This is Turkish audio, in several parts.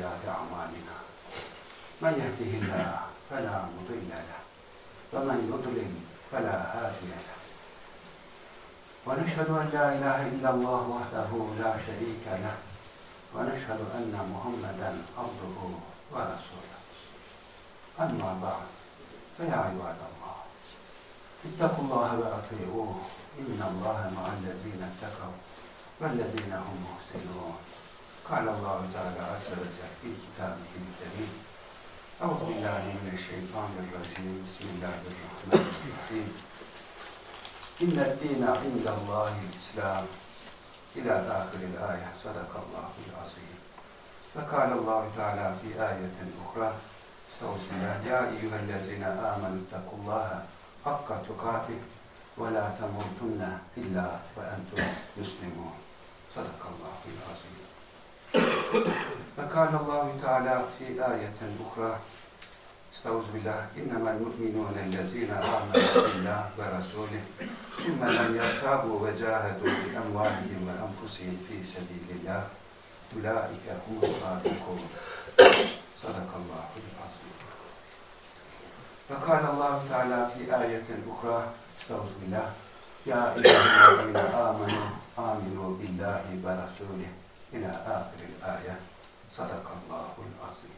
seyyiati a'malina. Men yehdihillah fela mudille leh ve men yudlil fela hadiye leh. ونشهد أن لا إله إلا الله وحده لا شريك له ونشهد أن محمدا عبده ورسوله أما بعد فيا عباد الله اتقوا الله وأطيعوه إن الله مع الذين اتقوا والذين هم محسنون قال الله تعالى عز وجل في كتابه الكريم أعوذ بالله من الشيطان الرجيم بسم الله الرحمن الرحيم. إن الدين عند الله الإسلام. إلى آخر الآية صدق الله العظيم. فقال الله تعالى في آية أخرى بالله. يا أيها الذين آمنوا اتقوا الله حق تقاته ولا تموتن إلا وأنتم مسلمون. صدق الله العظيم. فقال الله تعالى في آية أخرى. استوذ بالله. إنما المؤمنون الذين آمنوا بالله ورسوله ثم لم يرتابوا وجاهدوا بأموالهم وأنفسهم في سبيل الله أولئك هم الصادقون. صدق الله العظيم. وقال الله تعالى في آية أخرى. استوذ بالله. يا أيها الذين آمنوا آمنوا بالله ورسوله. İlâ âfiril âye. Sadakallâhul azim.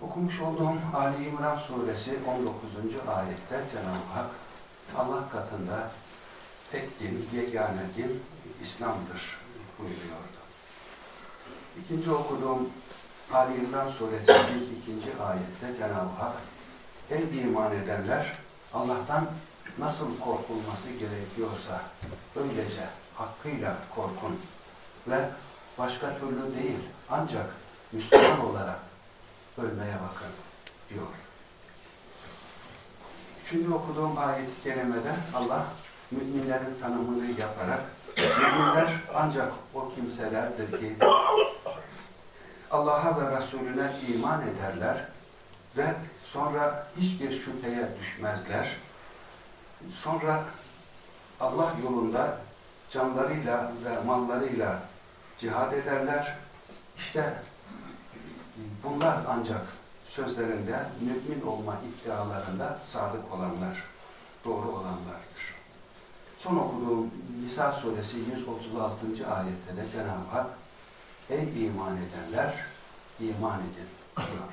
Okumuş olduğum Ali İmran suresi 19. ayette Cenab-ı Hak Allah katında tek din, yegane din İslam'dır buyuruyordu. İkinci okuduğum Ali İmran suresi 102. ayette Cenab-ı Hak Ey iman edenler! Allah'tan nasıl korkulması gerekiyorsa öylece hakkıyla korkun ve başka türlü değil ancak Müslüman olarak ölmeye bakın diyor. Şimdi okuduğum ayet-i kerimede Allah müminlerin tanımını yaparak müminler ancak o kimselerdir ki Allah'a ve Resulüne iman ederler ve sonra hiçbir şüpheye düşmezler. Sonra Allah yolunda canlarıyla ve mallarıyla cihad ederler. İşte bunlar ancak sözlerinde mümin olma iddialarında sadık olanlar, doğru olanlardır. Son okuduğum Nisa suresi 136. ayette de Cenab-ı Hak Ey iman edenler, iman edin diyor.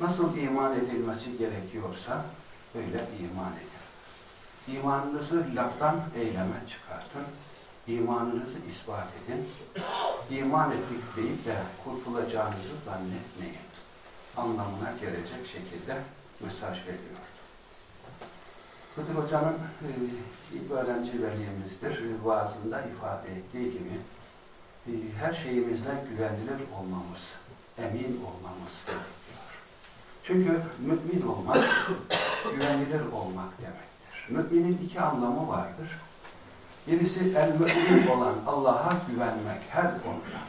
Nasıl iman edilmesi gerekiyorsa öyle iman edin. İmanınızı laftan eyleme çıkartın. İmanınızı ispat edin. İman ettik deyip de kurtulacağınızı zannetmeyin. Anlamına gelecek şekilde mesaj veriyor. Hıdır Hoca'nın e, ilk öğrenci velimizdir. E, vaazında ifade ettiği gibi e, her şeyimizle güvenilir olmamız, emin olmamız gerekiyor. Çünkü mümin olmak, güvenilir olmak demektir. Müminin iki anlamı vardır. Birisi el-mü'min olan Allah'a güvenmek her konuda.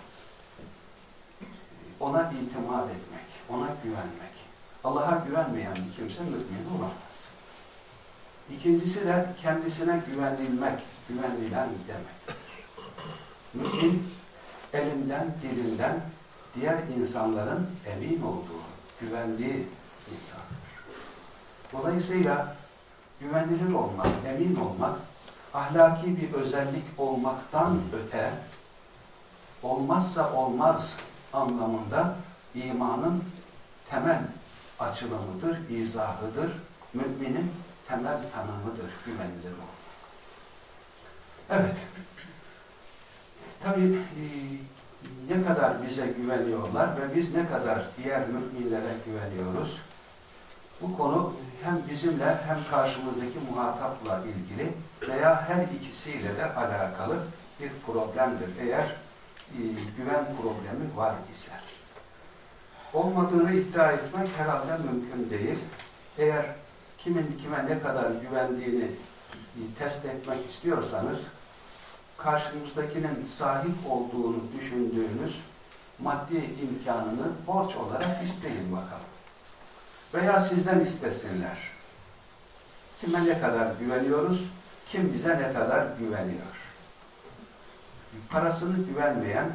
Ona itimat etmek, ona güvenmek. Allah'a güvenmeyen bir kimse mümin olamaz. İkincisi de kendisine güvenilmek, güvenilen demek. Mümin elinden, dilinden diğer insanların emin olduğu, güvendiği insandır. Dolayısıyla güvenilir olmak, emin olmak, ahlaki bir özellik olmaktan öte, olmazsa olmaz anlamında imanın temel açılımıdır, izahıdır, müminin temel tanımıdır, güvenilir olmak. Evet, tabii e, ne kadar bize güveniyorlar ve biz ne kadar diğer müminlere güveniyoruz, bu konu hem bizimle hem karşımızdaki muhatapla ilgili veya her ikisiyle de alakalı bir problemdir. Eğer e, güven problemi var ise. Olmadığını iddia etmek herhalde mümkün değil. Eğer kimin kime ne kadar güvendiğini e, test etmek istiyorsanız karşımızdakinin sahip olduğunu düşündüğünüz maddi imkanını borç olarak isteyin bakalım. Veya sizden istesinler. Kime ne kadar güveniyoruz, kim bize ne kadar güveniyor. Parasını güvenmeyen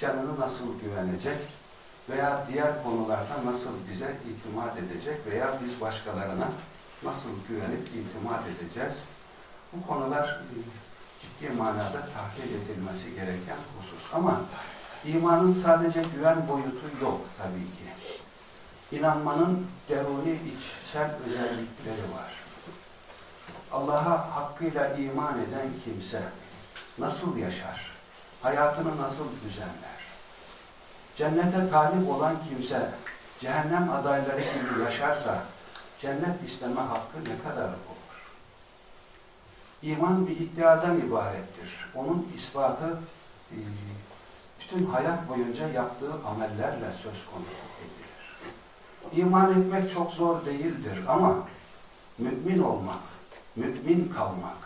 canını nasıl güvenecek veya diğer konularda nasıl bize itimat edecek veya biz başkalarına nasıl güvenip itimat edeceğiz? Bu konular e, ciddi manada tahlil edilmesi gereken husus. Ama imanın sadece güven boyutu yok tabii ki. İnanmanın deruni içsel özellikleri var. Allah'a hakkıyla iman eden kimse nasıl yaşar? Hayatını nasıl düzenler? Cennete talip olan kimse cehennem adayları gibi yaşarsa cennet isteme hakkı ne kadar olur? İman bir iddiadan ibarettir. Onun ispatı e, bütün hayat boyunca yaptığı amellerle söz konusu edilir. İman etmek çok zor değildir ama mümin olmak, mümin kalmak,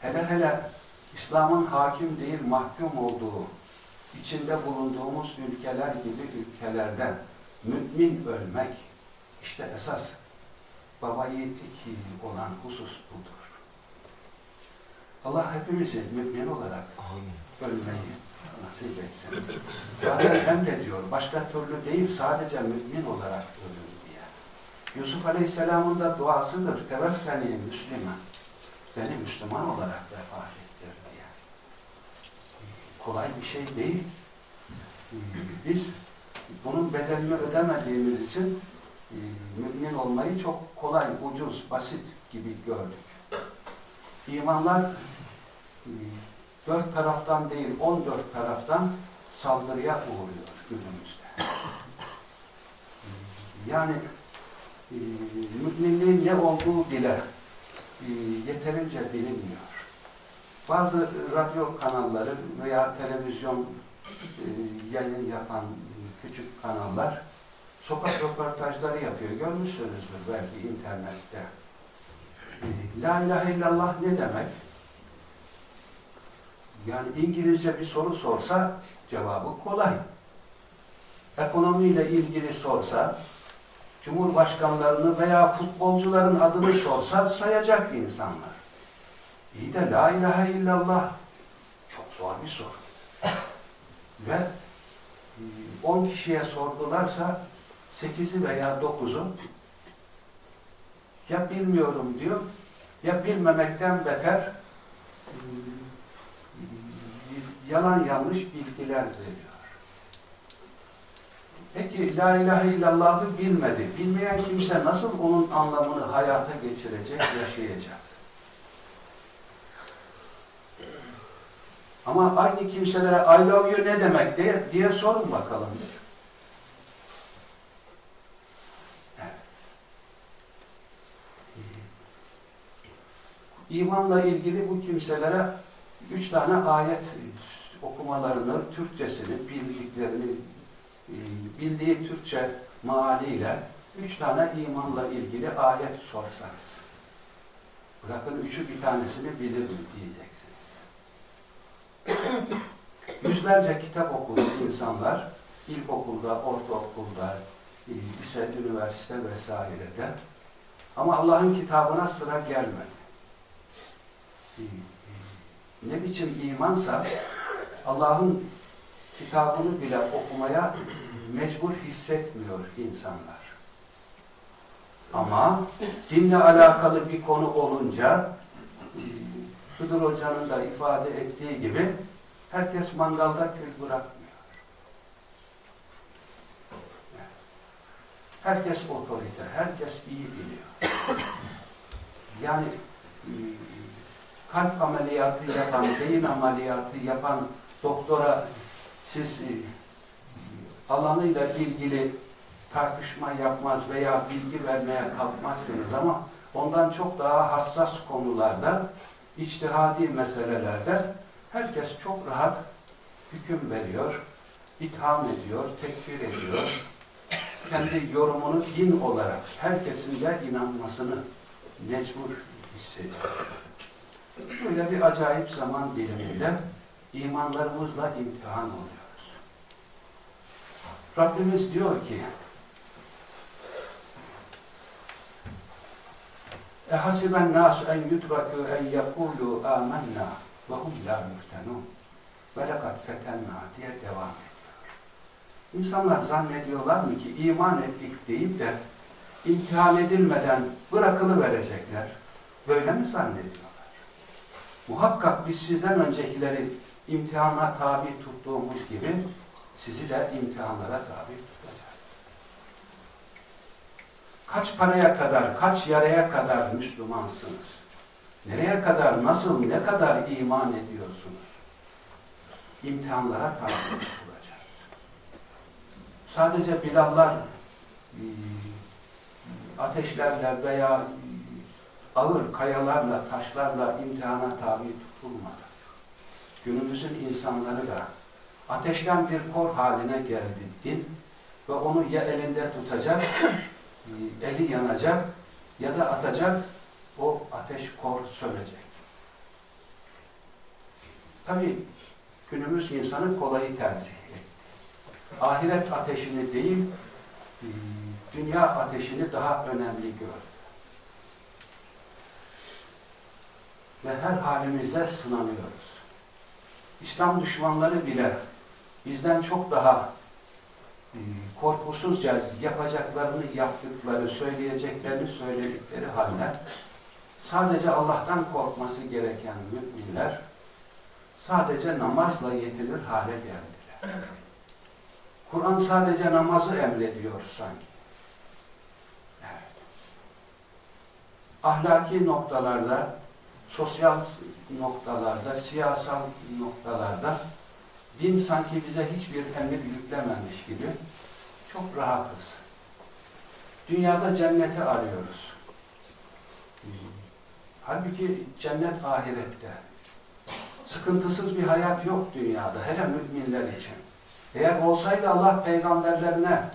hele hele İslam'ın hakim değil mahkum olduğu, içinde bulunduğumuz ülkeler gibi ülkelerden mümin ölmek, işte esas baba yiğitlik olan husus budur. Allah hepimizi mümin olarak ölmeyi nasip etsin. Zaten emrediyor, başka türlü değil sadece mümin olarak ölün diye. Yusuf Aleyhisselam'ın da duasıdır. Evet seni Müslüman. Beni Müslüman olarak vefat ettir diye. Kolay bir şey değil. Biz bunun bedelini ödemediğimiz için e, mümin olmayı çok kolay, ucuz, basit gibi gördük. İmanlar e, dört taraftan değil, on dört taraftan saldırıya uğruyor günümüzde. Yani e, müminliğin ne olduğu bile yeterince bilinmiyor. Bazı radyo kanalları veya televizyon yayın yapan küçük kanallar sokak röportajları yapıyor. Görmüşsünüzdür belki internette. La ilahe illallah ne demek? Yani İngilizce bir soru sorsa cevabı kolay. Ekonomiyle ilgili sorsa, Cumhurbaşkanlarını veya futbolcuların adını sorsa sayacak insanlar. İyi de La ilahe illallah çok zor bir soru. Ve 10 e, kişiye sordularsa 8'i veya 9'u ya bilmiyorum diyor ya bilmemekten beter yalan yanlış bilgiler veriyor. Peki La ilahe illallah'ı bilmedi. Bilmeyen kimse nasıl onun anlamını hayata geçirecek, yaşayacak? Ama aynı kimselere I love you ne demek diye, diye sorun bakalım. İmanla ilgili bu kimselere üç tane ayet okumalarını, Türkçesini, bildiklerini, e, bildiği Türkçe maaliyle üç tane imanla ilgili ayet sorsanız. Bırakın üçü bir tanesini bilir mi diyeceksiniz. Yüzlerce kitap okudu insanlar, ilkokulda, ortaokulda, e, lise, üniversite vesairede. Ama Allah'ın kitabına sıra gelmedi ne biçim imansa Allah'ın kitabını bile okumaya mecbur hissetmiyor insanlar. Ama dinle alakalı bir konu olunca Hıdır Hoca'nın da ifade ettiği gibi herkes mangalda kül bırakmıyor. Herkes otorite, herkes iyi biliyor. Yani kalp ameliyatı yapan, beyin ameliyatı yapan doktora siz e, alanıyla ilgili tartışma yapmaz veya bilgi vermeye kalkmazsınız ama ondan çok daha hassas konularda, içtihadi meselelerde herkes çok rahat hüküm veriyor, itham ediyor, tekfir ediyor. Kendi yorumunu din olarak herkesin de inanmasını mecbur hissediyor. Böyle bir acayip zaman diliminde imanlarımızla imtihan oluyoruz. Rabbimiz diyor ki en yudrakû en yekûlû âmennâ ve hum lâ müftenûn ve lekad fetenna diye devam ediyor. İnsanlar zannediyorlar mı ki iman ettik deyip de imtihan edilmeden bırakılıverecekler. Böyle mi zannediyorlar? Muhakkak biz sizden öncekileri imtihana tabi tuttuğumuz gibi sizi de imtihanlara tabi tutacağız. Kaç paraya kadar, kaç yaraya kadar Müslümansınız? Nereye kadar, nasıl, ne kadar iman ediyorsunuz? İmtihanlara tabi tutulacağız. Sadece Bilallar e, ateşlerle veya e, ağır kayalarla, taşlarla imtihana tabi tutulmadı. Günümüzün insanları da ateşten bir kor haline geldi din ve onu ya elinde tutacak, e, eli yanacak ya da atacak, o ateş kor sönecek. Tabi günümüz insanı kolayı tercih etti. Ahiret ateşini değil, e, dünya ateşini daha önemli gördü. Ve her halimizde sınanıyoruz. İslam düşmanları bile bizden çok daha e, korkusuzca yapacaklarını yaptıkları, söyleyeceklerini söyledikleri halde sadece Allah'tan korkması gereken müminler sadece namazla yetinir hale geldiler. Kur'an sadece namazı emrediyor sanki. Evet. Ahlaki noktalarda, sosyal noktalarda, siyasal noktalarda din sanki bize hiçbir emir yüklememiş gibi çok rahatız. Dünyada cenneti arıyoruz. Halbuki cennet ahirette. Sıkıntısız bir hayat yok dünyada, hele müminler için. Eğer olsaydı Allah peygamberlerine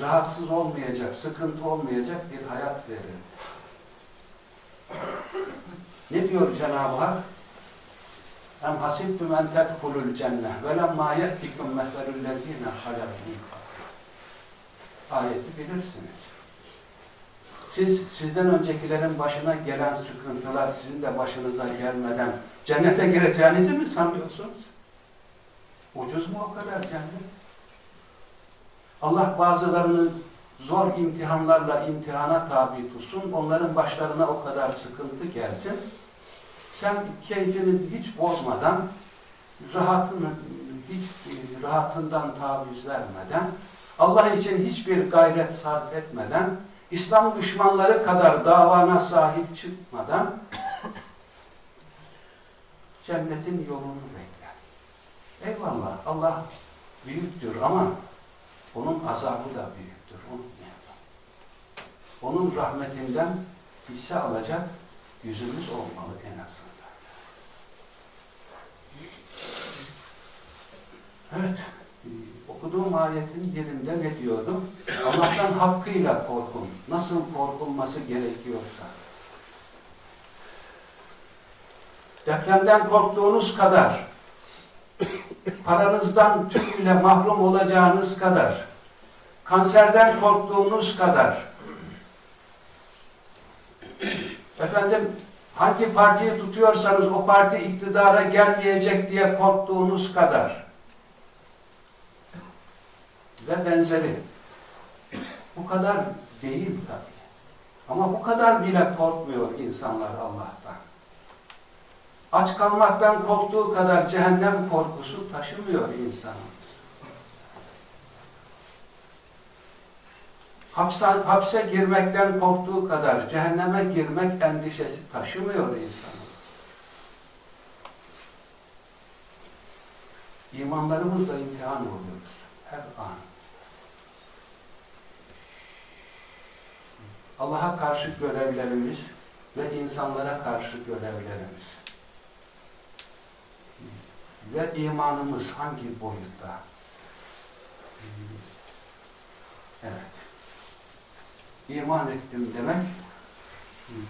rahatsız olmayacak, sıkıntı olmayacak bir hayat verirdi. Ne diyor Cenab-ı Hak? Em hasibtum en tedhulul cennet ve lemma yettikum meselüllezine halakî. Ayeti bilirsiniz. Siz, sizden öncekilerin başına gelen sıkıntılar sizin de başınıza gelmeden cennete gireceğinizi mi sanıyorsunuz? Ucuz mu o kadar cennet? Allah bazılarını zor imtihanlarla imtihana tabi tutsun, onların başlarına o kadar sıkıntı gelsin. Sen keyfini hiç bozmadan, rahatını hiç rahatından taviz vermeden, Allah için hiçbir gayret sarf etmeden, İslam düşmanları kadar davana sahip çıkmadan cennetin yolunu bekler. Eyvallah Allah büyüktür ama onun azabı da büyüktür. Unutmayalım. Onun rahmetinden hisse alacak yüzümüz olmalı en azından. Evet. Okuduğum ayetin birinde ne diyordum? Allah'tan hakkıyla korkun. Nasıl korkulması gerekiyorsa. Depremden korktuğunuz kadar, paranızdan tümüyle mahrum olacağınız kadar, kanserden korktuğunuz kadar, efendim hangi partiyi tutuyorsanız o parti iktidara gelmeyecek diye korktuğunuz kadar ve benzeri. Bu kadar değil tabii. Ama bu kadar bile korkmuyor insanlar Allah'tan. Aç kalmaktan korktuğu kadar cehennem korkusu taşımıyor insanımız. Hapse, hapse girmekten korktuğu kadar cehenneme girmek endişesi taşımıyor insanımız. İmanlarımızla imtihan oluyoruz her an. Allah'a karşı görevlerimiz ve insanlara karşı görevlerimiz ve imanımız hangi boyutta? Evet. İman ettim demek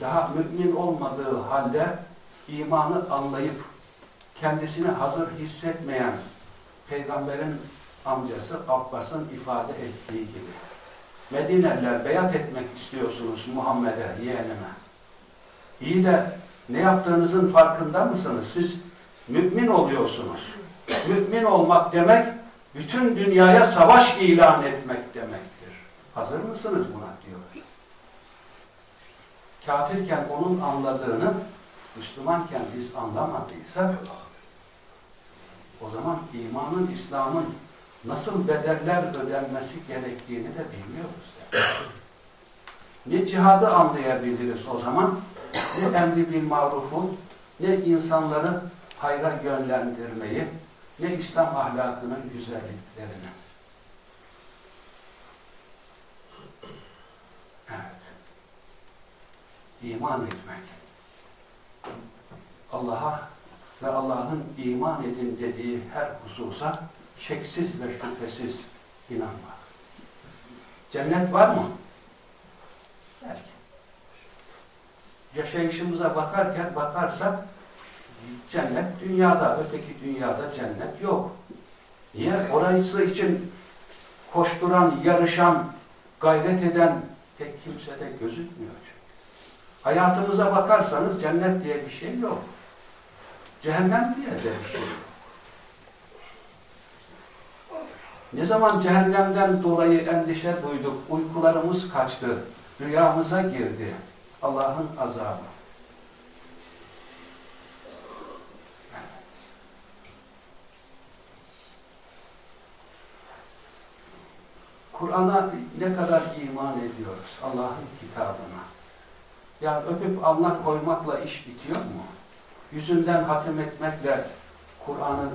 daha mümin olmadığı halde imanı anlayıp kendisini hazır hissetmeyen peygamberin amcası Abbas'ın ifade ettiği gibi. Medineliler beyat etmek istiyorsunuz Muhammed'e, yeğenime. İyi de ne yaptığınızın farkında mısınız? Siz mümin oluyorsunuz. Mümin olmak demek, bütün dünyaya savaş ilan etmek demektir. Hazır mısınız buna diyor. Kafirken onun anladığını, Müslümanken biz anlamadıysak, o zaman imanın, İslam'ın nasıl bedeller ödenmesi gerektiğini de bilmiyoruz. Ne cihadı anlayabiliriz o zaman, ne emri bil marufu, ne insanları hayra yönlendirmeyi, ne İslam ahlakının güzelliklerini. Evet. İman etmek. Allah'a ve Allah'ın iman edin dediği her hususa şeksiz ve şüphesiz inanmak. Cennet var mı? Belki. Yaşayışımıza bakarken bakarsak cennet dünyada, öteki dünyada cennet yok. Niye? Orası için koşturan, yarışan, gayret eden tek kimse de gözükmüyor. Hayatımıza bakarsanız cennet diye bir şey yok. Cehennem diye de bir şey yok. Ne zaman cehennemden dolayı endişe duyduk, uykularımız kaçtı, rüyamıza girdi Allah'ın azabı. Kur'an'a ne kadar iman ediyoruz Allah'ın kitabına. Ya öpüp Allah koymakla iş bitiyor mu? Yüzünden hatim etmekle Kur'an'ı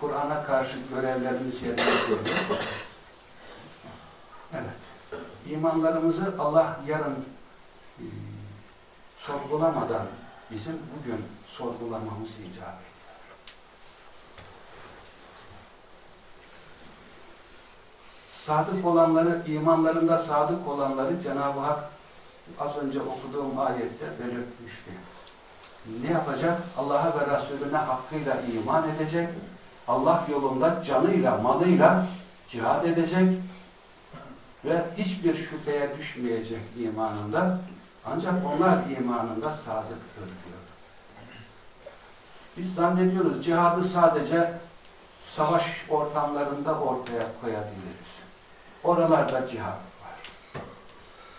Kur'an'a karşı görevlerimiz yerine geliyor. Evet. İmanlarımızı Allah yarın e, sorgulamadan bizim bugün sorgulamamız icap ediyor. Sadık olanları, imanlarında sadık olanları Cenab-ı Hak az önce okuduğum ayette belirtmişti. Ne yapacak? Allah'a ve Resulüne hakkıyla iman edecek, Allah yolunda canıyla, malıyla cihad edecek ve hiçbir şüpheye düşmeyecek imanında ancak onlar imanında sadıktır diyor. Biz zannediyoruz cihadı sadece savaş ortamlarında ortaya koyabiliriz. Oralarda cihat var.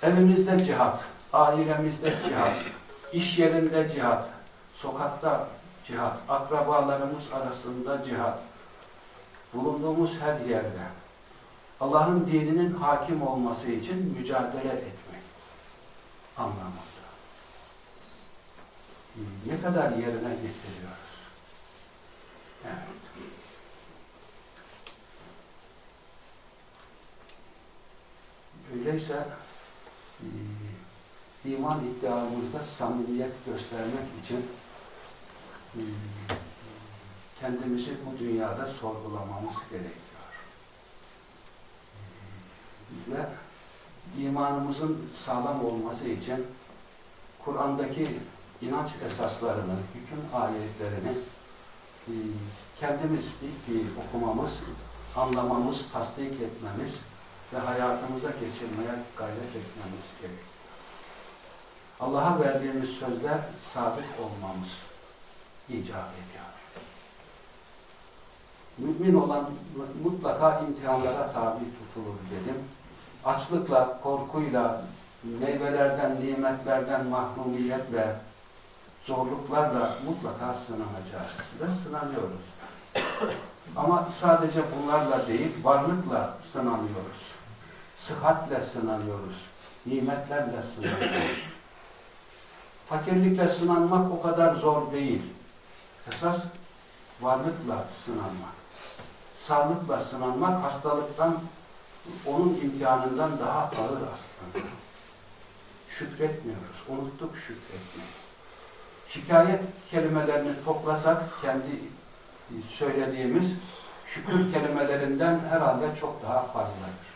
Evimizde cihat, ailemizde cihat, iş yerinde cihat, sokakta cihat, akrabalarımız arasında cihat, bulunduğumuz her yerde Allah'ın dininin hakim olması için mücadele etmek anlamında. Ne kadar yerine getiriyoruz? Evet. Öyleyse e, iman iddiamızda samimiyet göstermek için kendimizi bu dünyada sorgulamamız gerekiyor. Ve imanımızın sağlam olması için Kur'an'daki inanç esaslarını, hüküm ayetlerini e, kendimiz bir fiil okumamız, anlamamız, tasdik etmemiz ve hayatımıza geçirmeye gayret etmemiz gerekiyor. Allah'a verdiğimiz sözde sadık olmamız icap ediyor. Mümin olan mutlaka imtihanlara tabi tutulur dedim. Açlıkla, korkuyla, meyvelerden, nimetlerden mahrumiyetle, zorluklarla mutlaka sınanacağız ve sınanıyoruz. Ama sadece bunlarla değil, varlıkla sınanıyoruz. Sıhhatle sınanıyoruz. Nimetlerle sınanıyoruz. Fakirlikle sınanmak o kadar zor değil. Esas varlıkla sınanmak. Sağlıkla sınanmak hastalıktan, onun imtihanından daha ağır aslında. Şükretmiyoruz. Unuttuk şükretmeyi. Şikayet kelimelerini toplasak kendi söylediğimiz şükür kelimelerinden herhalde çok daha fazladır.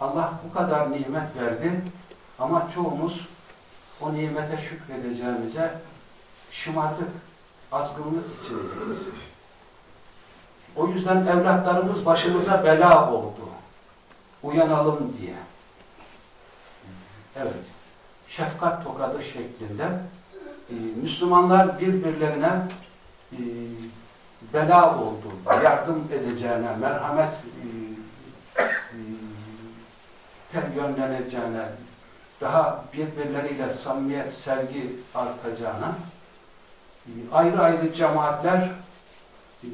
Allah bu kadar nimet verdi ama çoğumuz o nimete şükredeceğimize şımardık, azgınlık içindeyiz. O yüzden evlatlarımız başımıza bela oldu. Uyanalım diye. Evet. Şefkat tokadı şeklinde e, Müslümanlar birbirlerine e, bela oldu. Yardım edeceğine, merhamet e, e, yönleneceğine, daha birbirleriyle samimiyet, sevgi artacağına ayrı ayrı cemaatler e,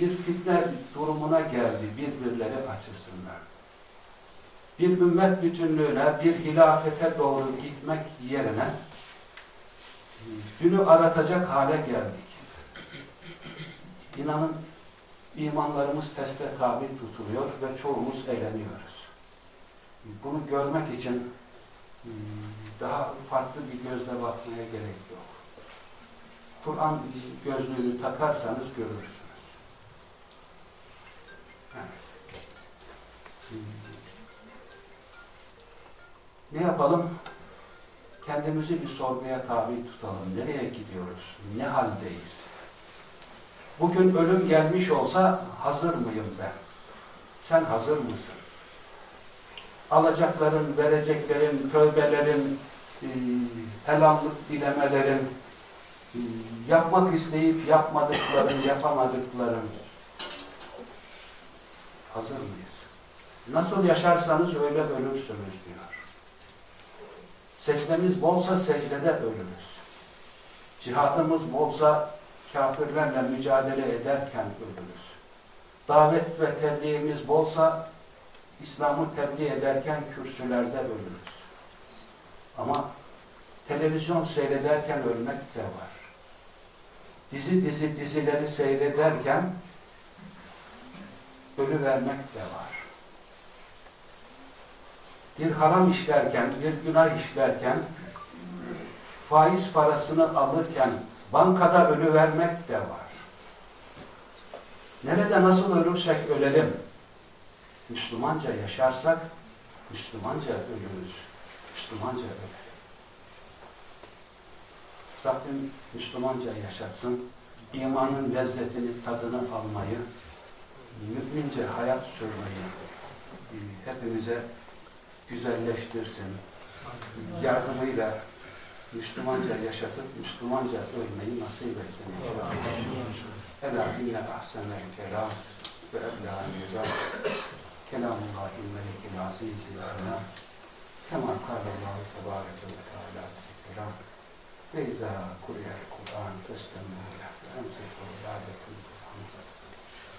bir fitne durumuna geldi birbirleri açısından. Bir ümmet bütünlüğüne, bir hilafete doğru gitmek yerine günü aratacak hale geldik. İnanın imanlarımız teste tabi tutuluyor ve çoğumuz eğleniyoruz. Bunu görmek için daha farklı bir gözle bakmaya gerek yok. Kur'an gözlüğünü takarsanız görürsünüz. Ne yapalım? Kendimizi bir sorguya tabi tutalım. Nereye gidiyoruz? Ne haldeyiz? Bugün ölüm gelmiş olsa hazır mıyım ben? Sen hazır mısın? Alacakların, vereceklerin, tövbelerin, helallık dilemelerin, yapmak isteyip yapmadıkların, yapamadıkların hazır mıyız? Nasıl yaşarsanız öyle ölürsünüz diyor. Secdemiz bolsa secdede ölürüz. Cihadımız bolsa kafirlerle mücadele ederken ölürüz. Davet ve tebliğimiz bolsa İslam'ı tebliğ ederken kürsülerde ölürüz. Ama televizyon seyrederken ölmek de var. Dizi dizi dizileri seyrederken ölü vermek de var. Bir haram işlerken, bir günah işlerken, faiz parasını alırken bankada ölü vermek de var. Nerede nasıl ölürsek ölelim. Müslümanca yaşarsak Müslümanca ölürüz. Müslümanca ölelim. Rabbim Müslümanca yaşatsın. imanın lezzetini, tadını almayı, mümince hayat sürmeyi e, hepimize güzelleştirsin. Yardımıyla Müslümanca yaşatıp Müslümanca ölmeyi nasip etsin inşallah. Ela inne ahsenel kelam ve ebla'n nizam kelamullahi melikil azizil alam kema kâlallahu tebâreke ve teâlâ kelam فإذا قرئ القرآن فاستمعوا له فأنصتوا لعلكم ترحمون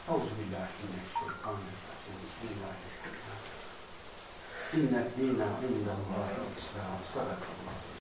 أعوذ بالله من الشيطان الرجيم. بسم الله الرحمن الرحيم. إن الدين عند الله الإسلام. صدق الله.